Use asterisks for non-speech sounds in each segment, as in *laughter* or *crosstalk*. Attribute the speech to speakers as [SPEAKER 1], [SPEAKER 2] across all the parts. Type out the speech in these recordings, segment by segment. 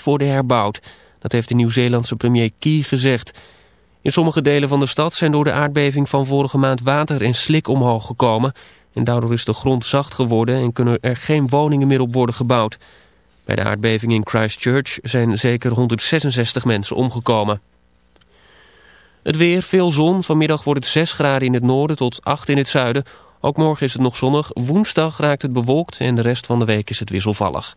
[SPEAKER 1] niet worden herbouwd. Dat heeft de Nieuw-Zeelandse premier Key gezegd. In sommige delen van de stad zijn door de aardbeving van vorige maand water en slik omhoog gekomen. En daardoor is de grond zacht geworden en kunnen er geen woningen meer op worden gebouwd. Bij de aardbeving in Christchurch zijn zeker 166 mensen omgekomen. Het weer, veel zon. Vanmiddag wordt het 6 graden in het noorden tot 8 in het zuiden. Ook morgen is het nog zonnig. Woensdag raakt het bewolkt en de rest van de week is het wisselvallig.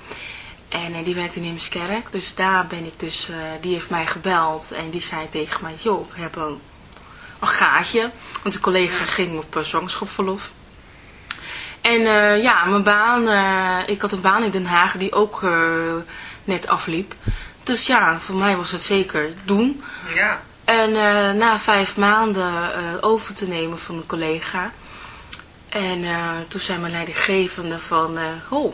[SPEAKER 2] En uh, die werkte in Heemskerk. Dus daar ben ik dus, uh, die heeft mij gebeld. En die zei tegen mij, joh, we hebben een, een gaatje. Want een collega ging op uh, zwangerschapsverlof. En ja, mijn baan, ik had een baan in Den Haag die ook net afliep. Dus ja, voor mij was het zeker doen.
[SPEAKER 3] Ja.
[SPEAKER 2] En na vijf maanden over te nemen van een collega en toen zei mijn leidinggevende van, oh,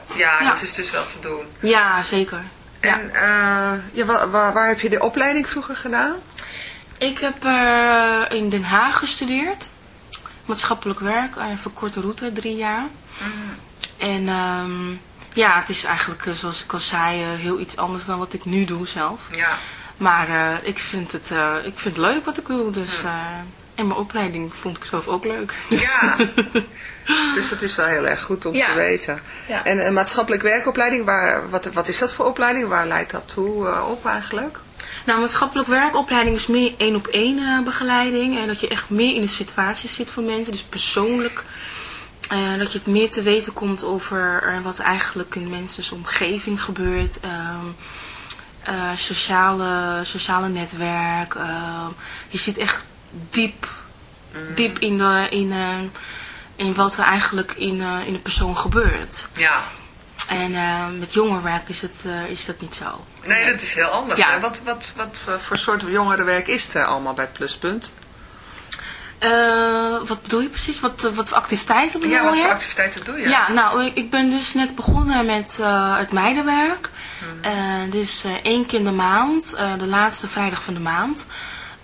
[SPEAKER 3] Ja, het is dus wel te doen.
[SPEAKER 2] Ja, zeker.
[SPEAKER 3] En eh, ja, wa- wa- waar, heb je de opleiding vroeger gedaan?
[SPEAKER 2] Ik heb eh, in Den Haag gestudeerd. Maatschappelijk werk, een verkorte route, drie jaar. En ehm, ja, het is eigenlijk, eh, zoals ik al zei, eh, heel iets anders dan wat ik nu doe zelf.
[SPEAKER 3] Ja.
[SPEAKER 2] Maar eh, ik, vind het, eh, ik vind het leuk wat ik doe. Dus, eh, en mijn opleiding vond ik zelf ook leuk. Dus-
[SPEAKER 3] Ja. *laughs* Dus dat is wel heel erg goed om
[SPEAKER 2] Ja.
[SPEAKER 3] te weten.
[SPEAKER 2] Ja.
[SPEAKER 3] En een maatschappelijk werkopleiding, waar, wat, wat is dat voor opleiding? Waar leidt dat toe eh, op eigenlijk?
[SPEAKER 2] Nou, maatschappelijk werkopleiding is meer één op één eh, begeleiding. En dat je echt meer in de situatie zit voor mensen. Dus persoonlijk. eh, dat je het meer te weten komt over wat eigenlijk in mensen's omgeving gebeurt. ehm, eh, sociale, sociale netwerk. ehm, je zit echt diep, diep in, de, in, eh, in wat er eigenlijk in, eh, in de persoon gebeurt.
[SPEAKER 3] Ja.
[SPEAKER 2] En eh, met jongerenwerk is, het, eh, is dat niet zo.
[SPEAKER 3] Nee, dat is heel anders.
[SPEAKER 2] Ja.
[SPEAKER 3] Wat, wat, wat eh, voor soort jongerenwerk is er allemaal bij Pluspunt?
[SPEAKER 2] Eh, wat bedoel je precies? Wat, eh, wat voor activiteiten bedoel
[SPEAKER 3] Ja, wat
[SPEAKER 2] je?
[SPEAKER 3] voor activiteiten doe je?
[SPEAKER 2] Ja, nou, ik- ik ben dus net begonnen met eh, het meidenwerk.
[SPEAKER 3] Mhm.
[SPEAKER 2] Eh, dus eh, één keer in de maand, eh, de laatste vrijdag van de maand,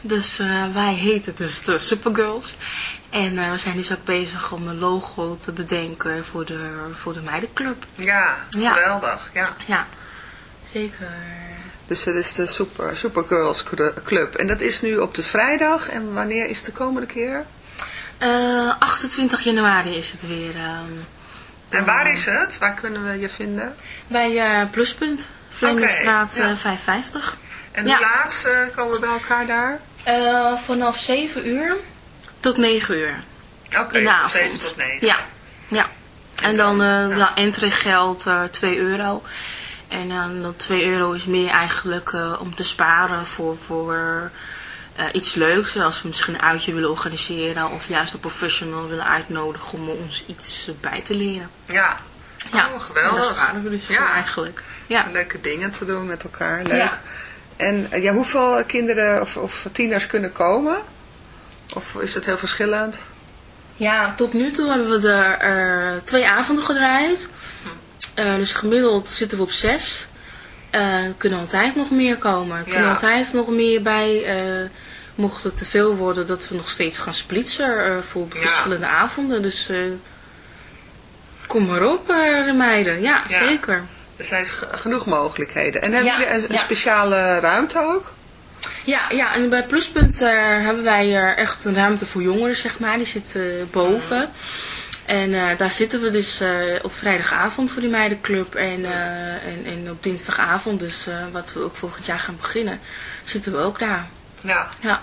[SPEAKER 2] Dus eh, wij heten dus de Supergirls. En eh, we zijn dus ook bezig om een logo te bedenken voor de, voor de meidenclub.
[SPEAKER 3] Ja,
[SPEAKER 2] Ja.
[SPEAKER 3] geweldig, ja.
[SPEAKER 2] Ja, zeker.
[SPEAKER 3] Dus dat is de Super, Supergirls Club. En dat is nu op de vrijdag. En wanneer is de komende keer?
[SPEAKER 2] Eh, 28 januari is het weer. ehm,
[SPEAKER 3] En waar is het? Waar kunnen we je vinden?
[SPEAKER 2] bij eh, Pluspunt, Vlemingstraat
[SPEAKER 3] Oké, ja.
[SPEAKER 2] eh, 550.
[SPEAKER 3] En
[SPEAKER 2] Ja.
[SPEAKER 3] laat eh, komen we bij elkaar daar?
[SPEAKER 2] Eh, vanaf 7 uur tot 9 uur
[SPEAKER 3] Oké,
[SPEAKER 2] de avond.
[SPEAKER 3] 7 tot 9.
[SPEAKER 2] Ja, ja. En dan,
[SPEAKER 3] dan,
[SPEAKER 2] eh
[SPEAKER 3] ja.
[SPEAKER 2] de entree geldt eh 2 euro. En dan dat 2 euro is meer eigenlijk om te sparen voor, voor iets leuks. Als we misschien een uitje willen organiseren of juist een professional willen uitnodigen om ons iets bij te leren.
[SPEAKER 3] Ja.
[SPEAKER 2] Ja,
[SPEAKER 3] Oh, geweldig.
[SPEAKER 2] En daar sparen we dus
[SPEAKER 3] Ja.
[SPEAKER 2] voor eigenlijk. Ja.
[SPEAKER 3] Leuke dingen te doen met elkaar. Leuk.
[SPEAKER 2] Ja.
[SPEAKER 3] En eh, ja, hoeveel kinderen of, of tieners kunnen komen? Of is het heel verschillend?
[SPEAKER 2] Ja, tot nu toe hebben we er eh, twee avonden gedraaid. Eh, dus gemiddeld zitten we op zes. Er kunnen altijd nog meer komen. Er kunnen
[SPEAKER 3] Ja.
[SPEAKER 2] altijd nog meer bij. mocht het te veel worden, dat we nog steeds gaan splitsen voor
[SPEAKER 3] Ja.
[SPEAKER 2] verschillende avonden. Dus kom maar op, de meiden. Ja,
[SPEAKER 3] Ja.
[SPEAKER 2] zeker.
[SPEAKER 3] Er zijn ge- genoeg mogelijkheden. En hebben jullie een, speciale ruimte ook?
[SPEAKER 2] Ja, ja, en bij Pluspunt eh, hebben wij er echt een ruimte voor jongeren, zeg maar. Die zit eh, boven. En eh, daar zitten we dus eh, op vrijdagavond voor die meidenclub. En, eh, en, en op dinsdagavond, dus eh, wat we ook volgend jaar gaan beginnen, zitten we ook daar.
[SPEAKER 3] Ja.
[SPEAKER 2] Ja.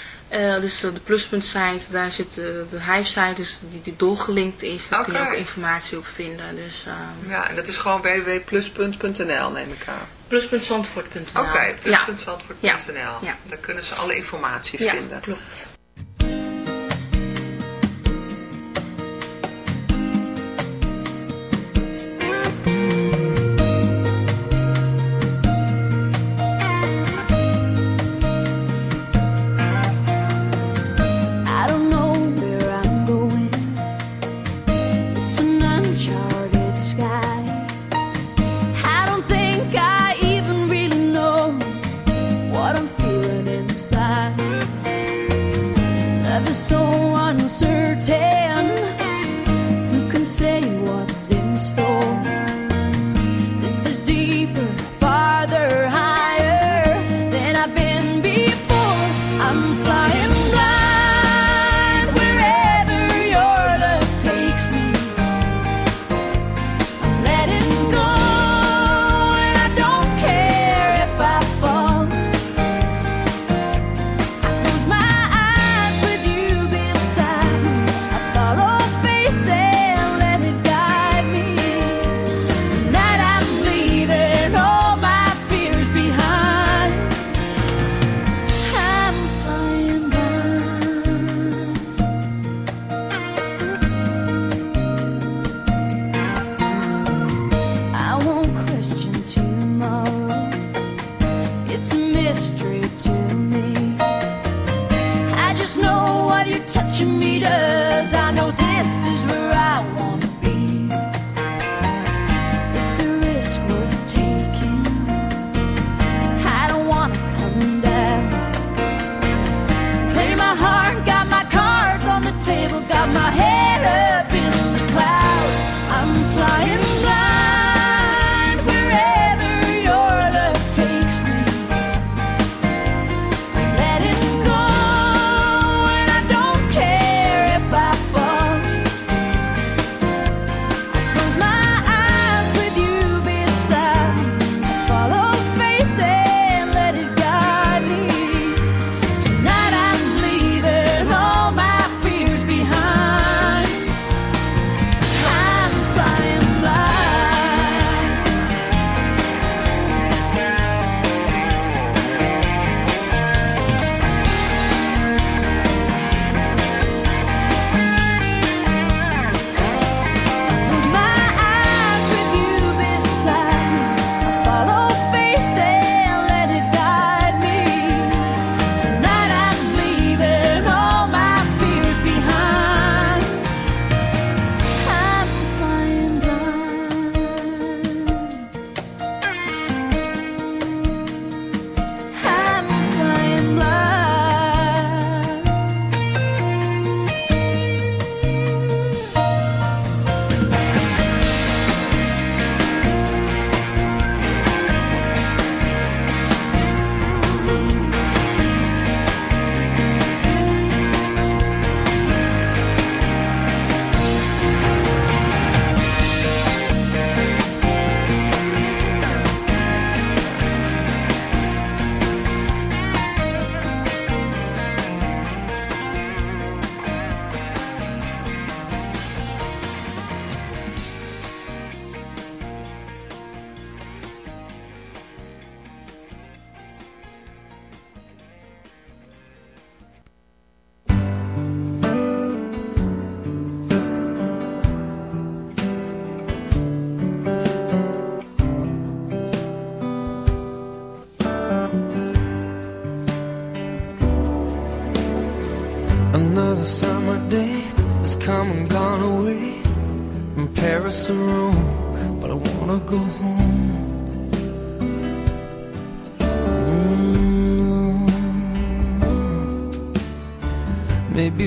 [SPEAKER 2] eh, dus de pluspunt site, daar zit eh, de huissite, dus die, die doorgelinkt is. Daar kun je ook informatie op vinden. Dus eh
[SPEAKER 3] Ja, en dat is gewoon www.pluspunt.nl neem ik aan.
[SPEAKER 2] pluspuntzandvoort.nl
[SPEAKER 3] Oké,
[SPEAKER 2] Ja.
[SPEAKER 3] pluspuntzandvoort.nl.
[SPEAKER 2] Ja. Ja.
[SPEAKER 3] Daar kunnen ze alle informatie
[SPEAKER 2] ja,
[SPEAKER 3] vinden.
[SPEAKER 2] klopt.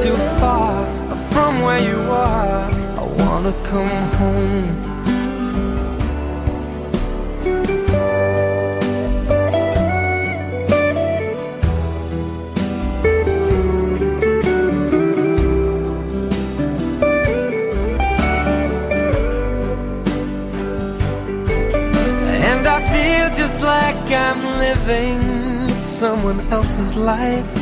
[SPEAKER 4] Too far from where you are. I wanna come home. And I feel just like I'm living someone else's life.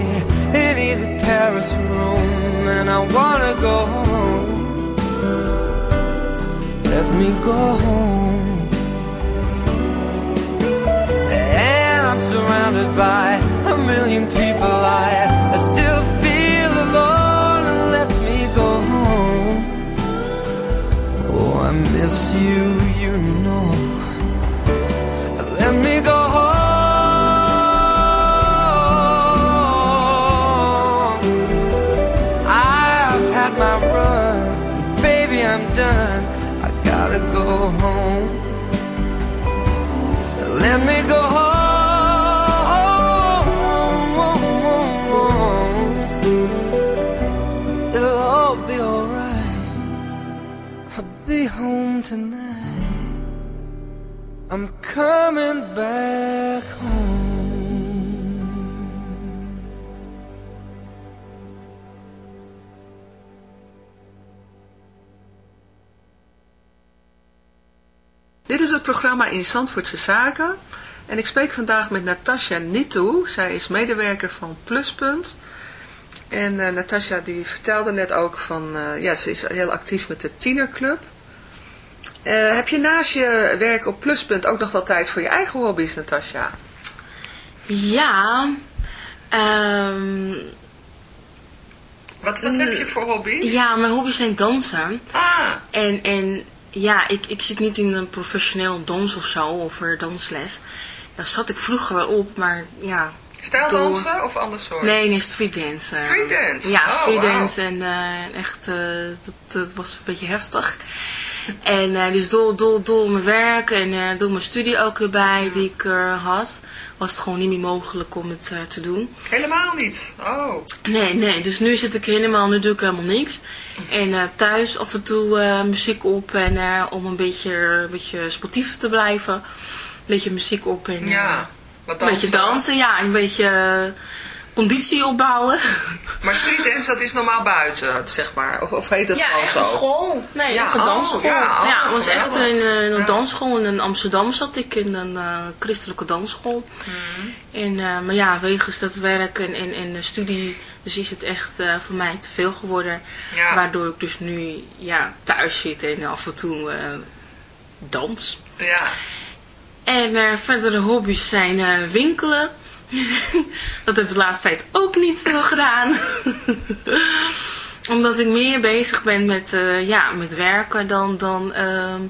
[SPEAKER 4] Paris or Rome, and I wanna go home. Let me go home. And I'm surrounded by a million people. I, I still feel alone, let me go home. Oh, I miss you,
[SPEAKER 3] in Zandvoortse Zaken. En ik spreek vandaag met Natasja Nitou. Zij is medewerker van Pluspunt. En eh Natasja die vertelde net ook van, eh, ja, ze is heel actief met de tienerclub. Eh, heb je naast je werk op Pluspunt ook nog wel tijd voor je eigen hobby's, Natasja?
[SPEAKER 2] Ja, ehm,
[SPEAKER 3] Wat, wat heb je voor hobby's?
[SPEAKER 2] ja, mijn hobby's zijn dansen.
[SPEAKER 3] Ah,
[SPEAKER 2] En, en ja, ik, ik zit niet in een professioneel dans of zo, of er dansles. Daar zat ik vroeger wel op, maar ja.
[SPEAKER 3] Stijldansen of ander soort?
[SPEAKER 2] Nee, nee, streetdance. eh.
[SPEAKER 3] Streetdance?
[SPEAKER 2] Ja,
[SPEAKER 3] Oh,
[SPEAKER 2] streetdance en eh, echt, eh, dat, dat was een beetje heftig. En eh, dus door, door, door mijn werk en eh, door mijn studie ook erbij die ik eh, had, was het gewoon niet meer mogelijk om het eh, te doen.
[SPEAKER 3] Helemaal niet. Oh.
[SPEAKER 2] Nee, nee, dus nu zit ik helemaal, nu doe ik helemaal niks. En eh, thuis af en toe eh, muziek op en eh, om een beetje, een beetje sportief te blijven. Een beetje muziek op en eh,
[SPEAKER 3] Ja.
[SPEAKER 2] Een beetje dansen, ja, een beetje eh, conditie opbouwen. *laughs*
[SPEAKER 3] Maar streetdance, dat is normaal buiten, zeg maar. Of, of heet dat
[SPEAKER 2] ja,
[SPEAKER 3] gewoon
[SPEAKER 2] echt
[SPEAKER 3] zo?
[SPEAKER 2] een school. Nee,
[SPEAKER 3] Ja,
[SPEAKER 2] echt een
[SPEAKER 3] oh,
[SPEAKER 2] dansschool.
[SPEAKER 3] ja,
[SPEAKER 2] Ja,
[SPEAKER 3] oh,
[SPEAKER 2] het was echt
[SPEAKER 3] geweldig.
[SPEAKER 2] een, eh, een
[SPEAKER 3] Ja.
[SPEAKER 2] dansschool. En in Amsterdam zat ik in een eh, christelijke dansschool.
[SPEAKER 3] Mhm.
[SPEAKER 2] En, maar ja, wegens dat werk en, en, en de studie, dus is het echt voor mij te veel geworden.
[SPEAKER 3] Ja.
[SPEAKER 2] Waardoor ik dus nu ja, thuis zit en af en toe dans.
[SPEAKER 3] Ja.
[SPEAKER 2] En eh, verdere hobby's zijn eh, winkelen. *laughs* dat heb ik de laatste tijd ook niet veel gedaan. *laughs* Omdat ik meer bezig ben met, eh, ja, met werken dan, dan, ehm,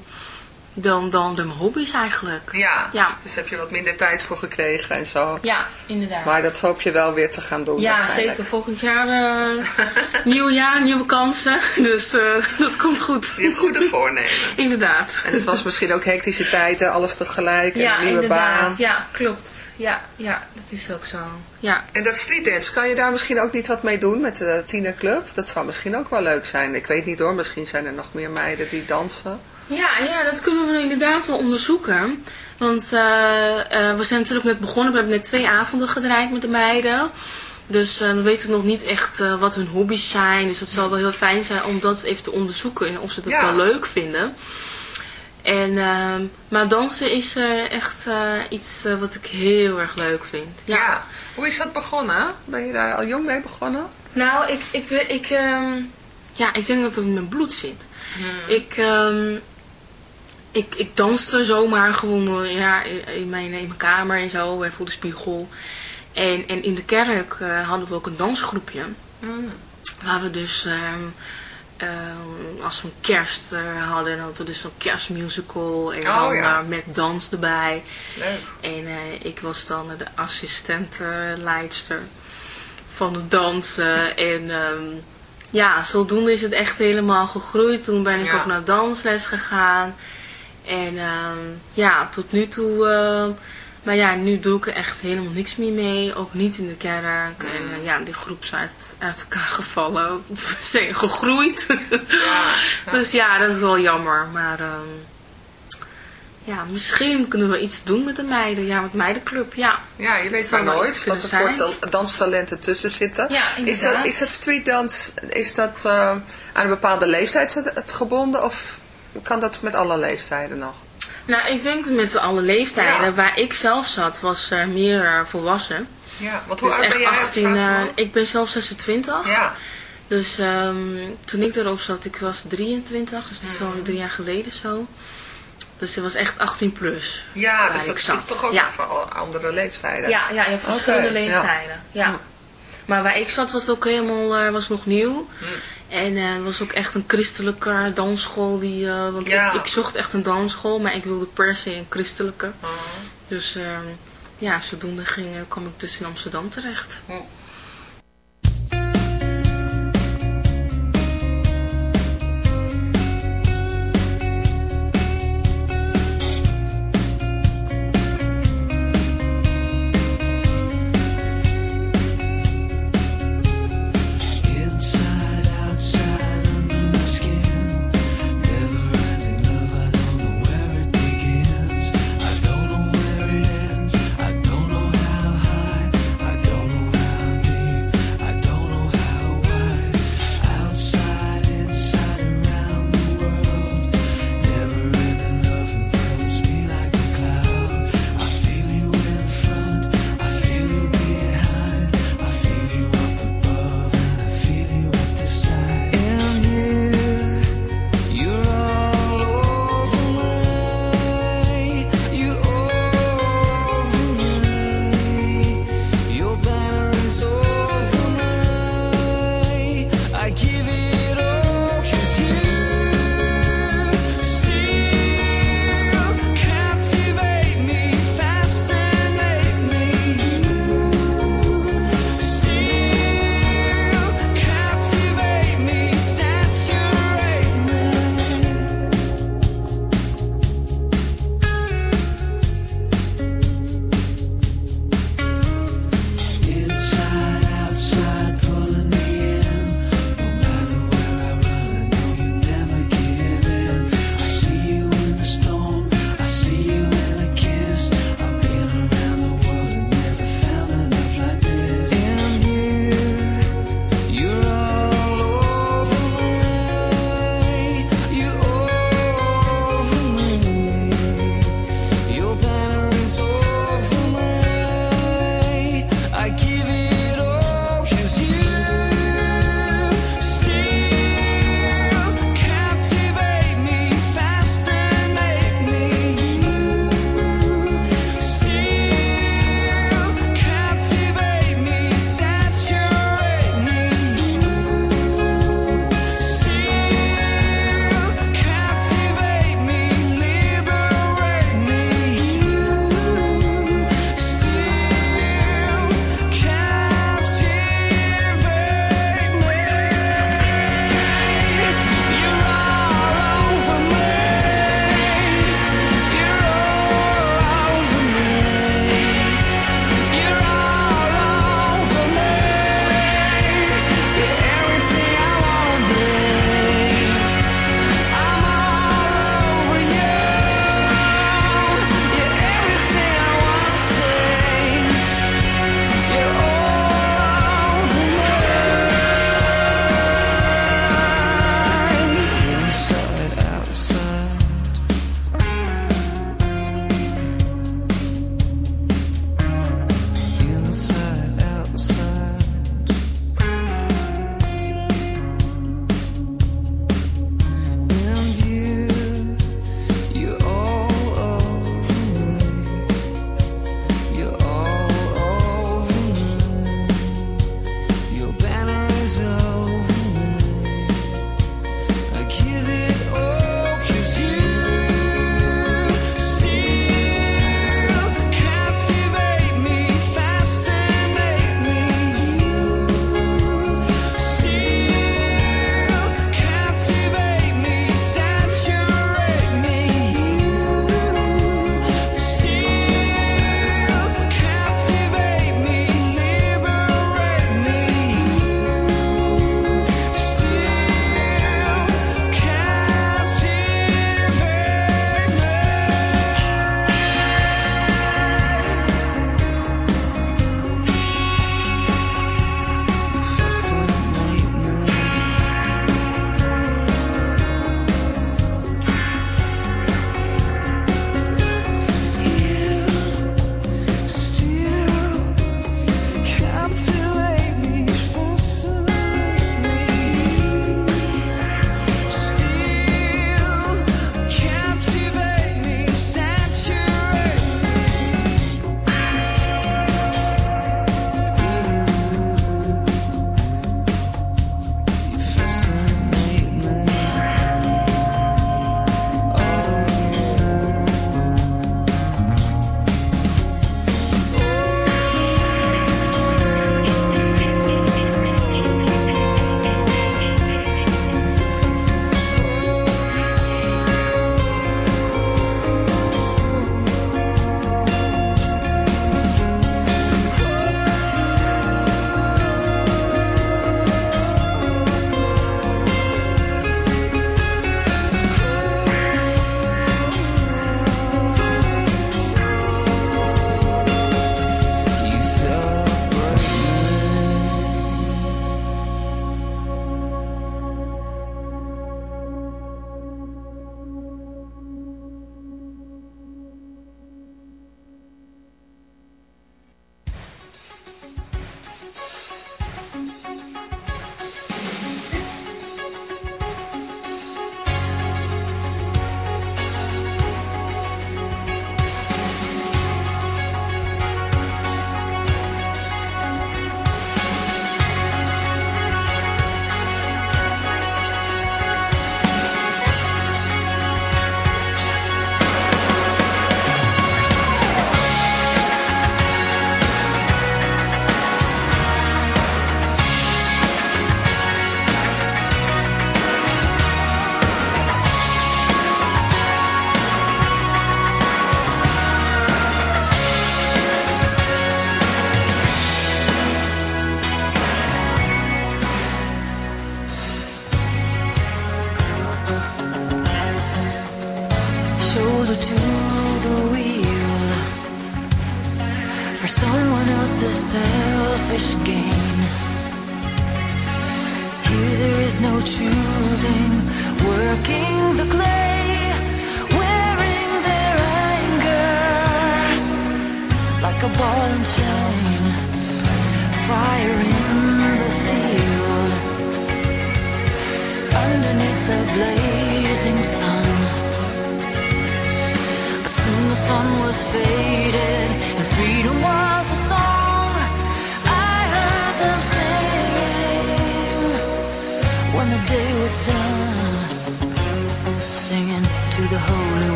[SPEAKER 2] dan, dan de hobby's eigenlijk.
[SPEAKER 3] Ja.
[SPEAKER 2] Ja.
[SPEAKER 3] Dus heb je wat minder tijd voor gekregen en zo.
[SPEAKER 2] Ja, inderdaad.
[SPEAKER 3] Maar dat hoop je wel weer te gaan doen.
[SPEAKER 2] ja, zeker. Volgend jaar, eh, *laughs* nieuw jaar, nieuwe kansen. *laughs* Dus eh, *laughs* dat komt goed.
[SPEAKER 3] Je hebt goede voornemen.
[SPEAKER 2] inderdaad.
[SPEAKER 3] En het was misschien ook hectische tijden, alles tegelijk, en
[SPEAKER 2] ja,
[SPEAKER 3] een nieuwe
[SPEAKER 2] inderdaad.
[SPEAKER 3] baan.
[SPEAKER 2] Ja, klopt. Ja, ja, dat is ook zo. Ja.
[SPEAKER 3] En dat streetdance, kan je daar misschien ook niet wat mee doen met de tienerclub? Dat zou misschien ook wel leuk zijn. Ik weet niet hoor, misschien zijn er nog meer meiden die dansen.
[SPEAKER 2] Ja, ja, dat kunnen we inderdaad wel onderzoeken. Want eh, eh, we zijn natuurlijk net begonnen. We hebben net twee avonden gedraaid met de meiden. Dus eh, we weten nog niet echt wat hun hobby's zijn. Dus het zal wel heel fijn zijn om dat even te onderzoeken. En of ze dat
[SPEAKER 3] Ja.
[SPEAKER 2] wel leuk vinden. En, maar dansen is echt iets wat ik heel erg leuk vind.
[SPEAKER 3] Ja. Hoe is dat begonnen? Ben je daar al jong mee begonnen?
[SPEAKER 2] Nou, ik, ik, ik, ehm, ja, ik denk dat het in mijn bloed zit. Ik, ehm, ik, ik danste zomaar gewoon eh, ja, in, mijn, in mijn kamer en zo, eh, voor de spiegel. En, en in de kerk eh, hadden we ook een dansgroepje. Waar we dus, ehm, ehm, als we een kerst eh, hadden, dan hadden we dus een kerstmusical. En
[SPEAKER 3] Oh,
[SPEAKER 2] dan
[SPEAKER 3] ja.
[SPEAKER 2] met dans erbij.
[SPEAKER 3] Leuk.
[SPEAKER 2] En ik was dan de assistentleidster van het dansen. *laughs* En ehm, ja, zodoende is het echt helemaal gegroeid. Toen ben ik
[SPEAKER 3] Ja.
[SPEAKER 2] ook naar dansles gegaan. En ehm, ja, tot nu toe... eh, maar ja, nu doe ik er echt helemaal niks meer mee. Ook niet in de kerk. En
[SPEAKER 3] Mm.
[SPEAKER 2] eh, ja, die groep is uit, uit elkaar *laughs* gevallen. Zijn gegroeid. dus ja, dat is wel jammer. Maar ehm, ja, misschien kunnen we iets doen met de meiden. Ja, met meidenclub, ja.
[SPEAKER 3] Ja, je weet maar nooit wat er voor ta- danstalenten tussen zitten.
[SPEAKER 2] Ja,
[SPEAKER 3] is, dat, is het streetdans, is dat eh, aan een bepaalde leeftijd het gebonden of kan dat met alle leeftijden nog?
[SPEAKER 2] Nou, ik denk met alle leeftijden.
[SPEAKER 3] Ja.
[SPEAKER 2] Waar ik zelf zat, was meer eh, volwassen.
[SPEAKER 3] Ja, want hoe
[SPEAKER 2] Dus
[SPEAKER 3] oud
[SPEAKER 2] echt
[SPEAKER 3] ben jij?
[SPEAKER 2] 18.
[SPEAKER 3] Vraag
[SPEAKER 2] eh, ik ben zelf 26.
[SPEAKER 3] ja,
[SPEAKER 2] Dus ehm, toen ik erop zat, ik was 23. Dus dat is alweer drie jaar geleden zo. Dus het was echt 18 plus.
[SPEAKER 3] ja dus dat is
[SPEAKER 2] zat.
[SPEAKER 3] toch ook
[SPEAKER 2] Ja.
[SPEAKER 3] voor andere leeftijden.
[SPEAKER 2] Ja, ja, hebt verschillende
[SPEAKER 3] ja.
[SPEAKER 2] leeftijden. Ja. Maar waar ik zat was ook helemaal eh, was nog nieuw. En eh, het was ook echt een christelijke dansschool. Die, eh, want
[SPEAKER 3] Ja.
[SPEAKER 2] ik, ik zocht echt een dansschool, maar ik wilde per se een christelijke.
[SPEAKER 3] Oh.
[SPEAKER 2] Dus ehm, ja, zodoende ging, eh, kwam ik dus in Amsterdam terecht.
[SPEAKER 4] Inside,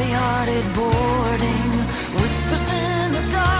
[SPEAKER 5] heavy-hearted boarding, whispers in the dark.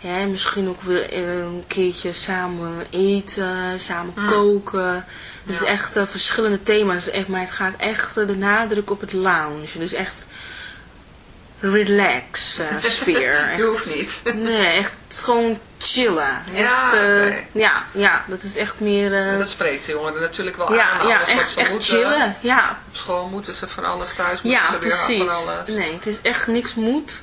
[SPEAKER 2] ja, misschien ook weer eh, een keertje samen eten, samen koken. Dus echt eh, verschillende thema's. Echt, maar het gaat echt eh, de nadruk op het lounge. Dus echt relax *laughs* sfeer. Echt-
[SPEAKER 3] hoeft niet. *laughs*
[SPEAKER 2] Nee, echt gewoon chillen.
[SPEAKER 3] Ja,
[SPEAKER 2] echt, ja, ja, dat is echt meer... eh,
[SPEAKER 3] Dat spreekt de jongeren natuurlijk wel
[SPEAKER 2] ja,
[SPEAKER 3] aan.
[SPEAKER 2] ja,
[SPEAKER 3] alles wat
[SPEAKER 2] echt,
[SPEAKER 3] ze
[SPEAKER 2] echt
[SPEAKER 3] moeten.
[SPEAKER 2] chillen. Ja,
[SPEAKER 3] Op school moeten ze van alles, thuis moeten
[SPEAKER 2] ja,
[SPEAKER 3] ze weer
[SPEAKER 2] precies.
[SPEAKER 3] van alles.
[SPEAKER 2] Nee, het is echt niks moet.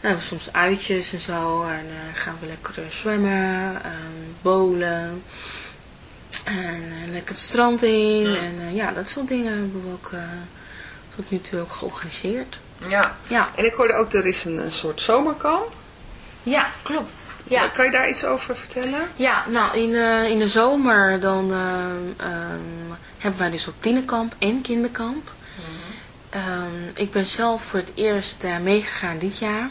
[SPEAKER 2] we soms uitjes en zo. En eh, gaan we lekker eh, zwemmen, ehm bowlen. En eh, lekker het strand in. En ja, dat soort dingen hebben we ook tot nu toe ook georganiseerd.
[SPEAKER 3] Ja.
[SPEAKER 2] Ja.
[SPEAKER 3] En ik hoorde ook, er is een, een soort zomerkamp.
[SPEAKER 2] Ja, klopt. Ja.
[SPEAKER 3] Kan je daar iets over vertellen?
[SPEAKER 2] Ja, nou in, in de zomer dan ehm, hebben wij dus ook tienerkamp en kinderkamp. Ehm, ik ben zelf voor het eerst meegegaan dit jaar.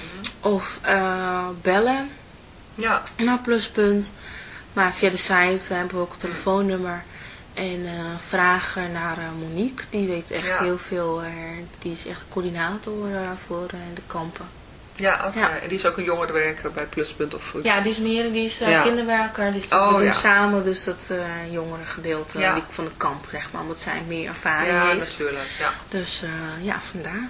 [SPEAKER 2] Of eh, bellen
[SPEAKER 3] Ja.
[SPEAKER 2] naar pluspunt. Maar via de site hebben we ook een telefoonnummer. En eh, vragen naar eh, Monique. Die weet echt
[SPEAKER 3] Ja.
[SPEAKER 2] heel veel. eh, die is echt coördinator eh, voor eh, de kampen.
[SPEAKER 3] Ja, oké.
[SPEAKER 2] Ja.
[SPEAKER 3] En die is ook een jongerenwerker bij Pluspunt of Voet.
[SPEAKER 2] Ja, die is meer, die is eh,
[SPEAKER 3] Ja.
[SPEAKER 2] kinderwerker. Die is
[SPEAKER 3] Oh,
[SPEAKER 2] doen
[SPEAKER 3] ja.
[SPEAKER 2] samen, dus dat eh jongere gedeelte
[SPEAKER 3] Ja.
[SPEAKER 2] die, van de kamp, zeg maar. Omdat zij meer ervaring
[SPEAKER 3] Ja,
[SPEAKER 2] heeft.
[SPEAKER 3] natuurlijk. Ja.
[SPEAKER 2] Dus eh, ja, vandaar.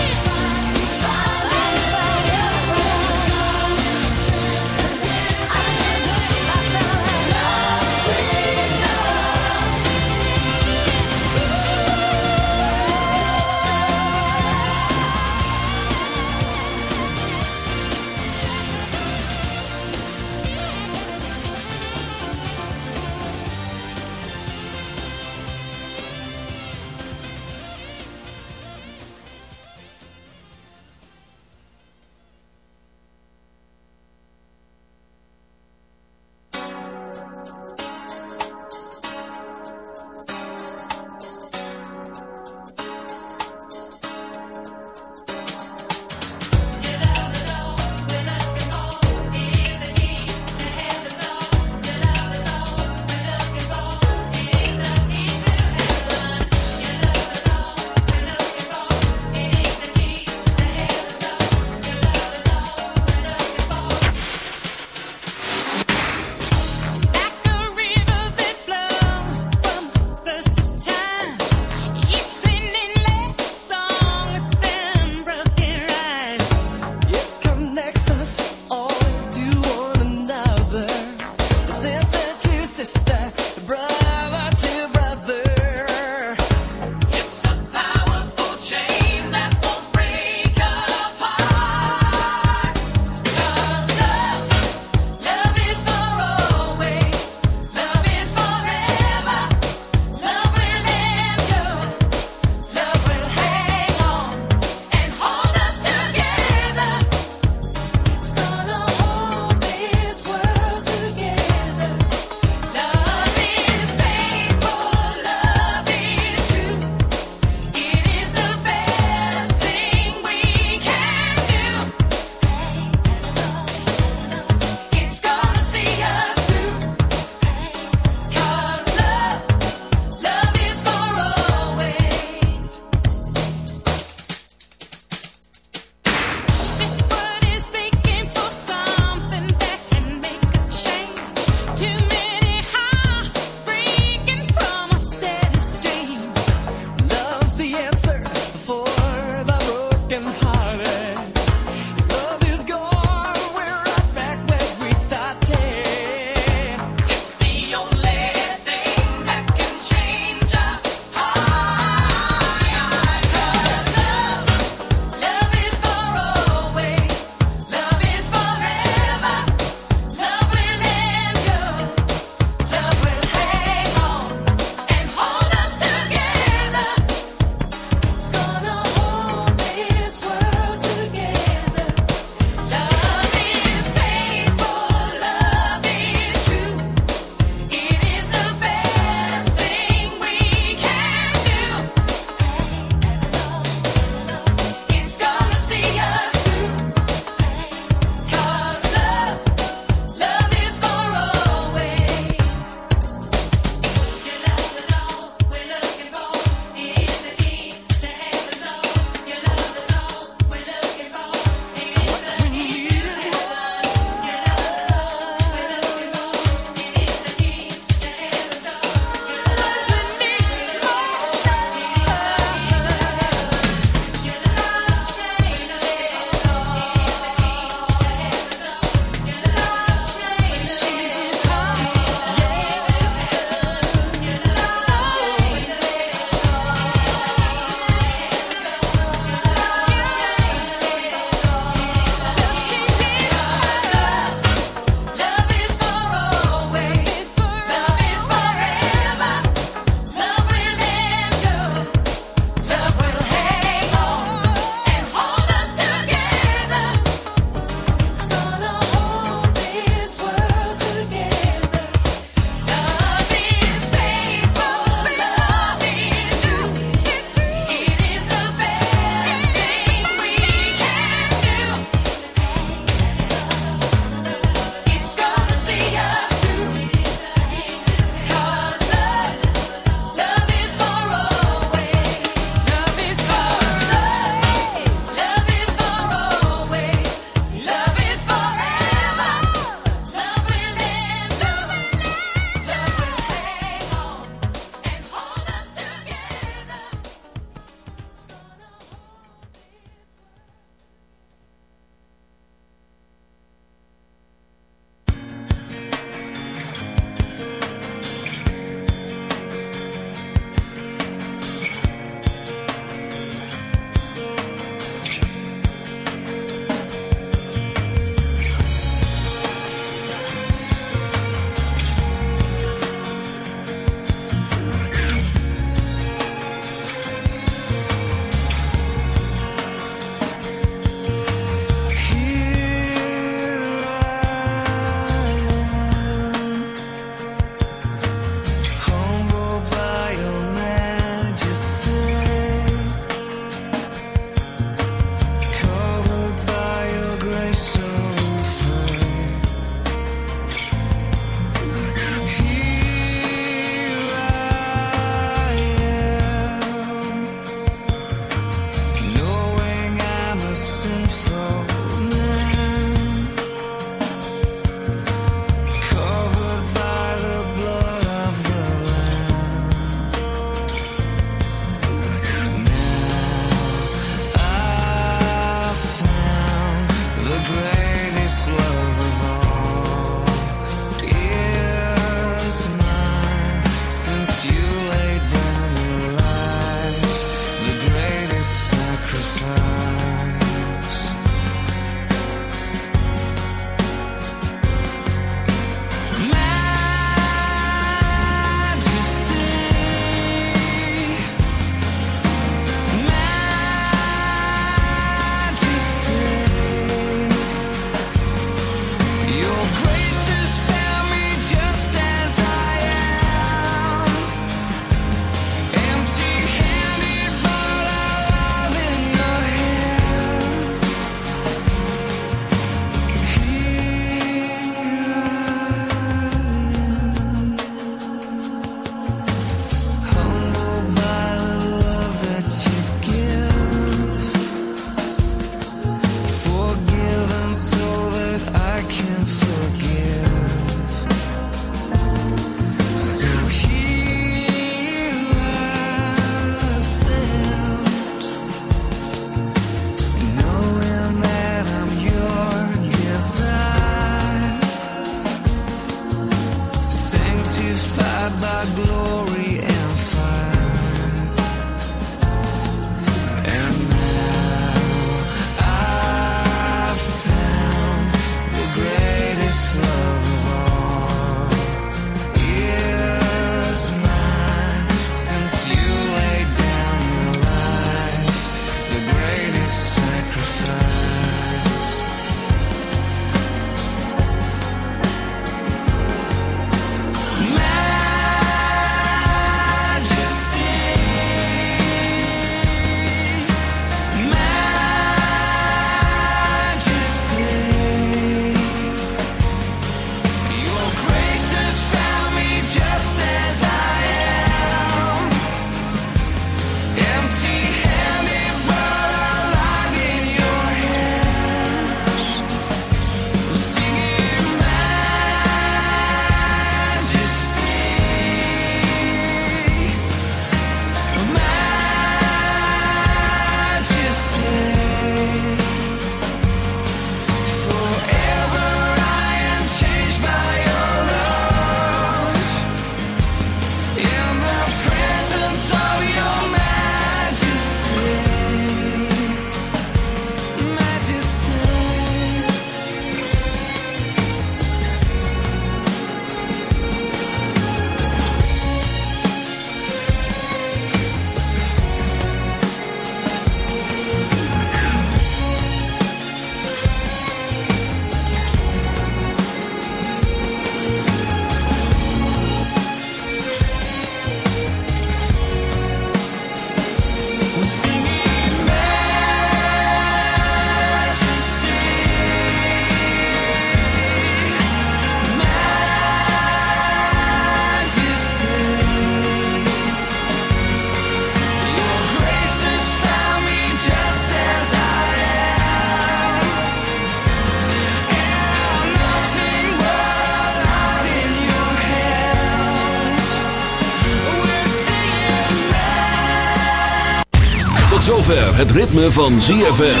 [SPEAKER 6] Zover het ritme van ZFM.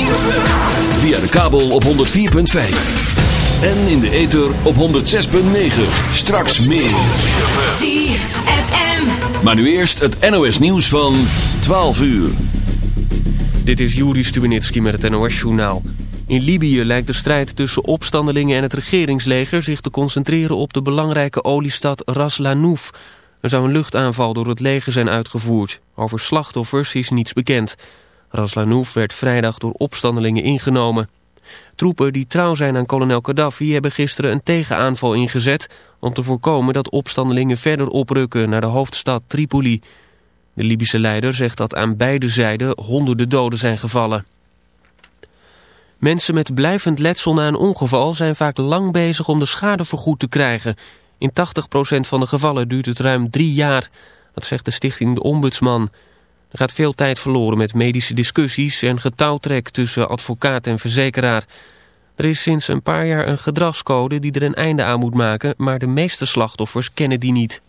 [SPEAKER 6] Via de kabel op 104.5. En in de ether op 106.9. Straks meer.
[SPEAKER 7] ZFM.
[SPEAKER 6] Maar nu eerst het NOS nieuws van 12 uur.
[SPEAKER 1] Dit is Juri Stubenitski met het NOS-journaal. In Libië lijkt de strijd tussen opstandelingen en het regeringsleger... zich te concentreren op de belangrijke oliestad Ras Lanouf. Er zou een luchtaanval door het leger zijn uitgevoerd. Over slachtoffers is niets bekend. Ras Lanouf werd vrijdag door opstandelingen ingenomen. Troepen die trouw zijn aan kolonel Gaddafi hebben gisteren een tegenaanval ingezet... om te voorkomen dat opstandelingen verder oprukken naar de hoofdstad Tripoli. De Libische leider zegt dat aan beide zijden honderden doden zijn gevallen. Mensen met blijvend letsel na een ongeval zijn vaak lang bezig om de schade vergoed te krijgen. In 80% van de gevallen duurt het ruim drie jaar. Dat zegt de stichting De Ombudsman. Er gaat veel tijd verloren met medische discussies en getouwtrek tussen advocaat en verzekeraar. Er is sinds een paar jaar een gedragscode die er een einde aan moet maken, maar de meeste slachtoffers kennen die niet.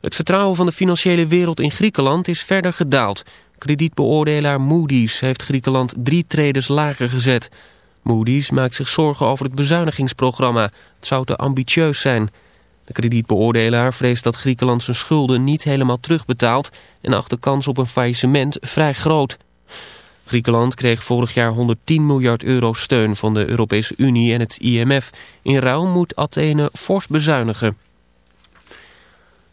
[SPEAKER 1] Het vertrouwen van de financiële wereld in Griekenland is verder gedaald. Kredietbeoordelaar Moody's heeft Griekenland drie traders lager gezet. Moody's maakt zich zorgen over het bezuinigingsprogramma. Het zou te ambitieus zijn. De kredietbeoordelaar vreest dat Griekenland zijn schulden niet helemaal terugbetaalt... en acht de kans op een faillissement vrij groot. Griekenland kreeg vorig jaar 110 miljard euro steun van de Europese Unie en het IMF. In ruil moet Athene fors bezuinigen.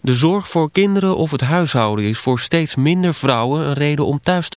[SPEAKER 1] De zorg voor kinderen of het huishouden is voor steeds minder vrouwen een reden om thuis te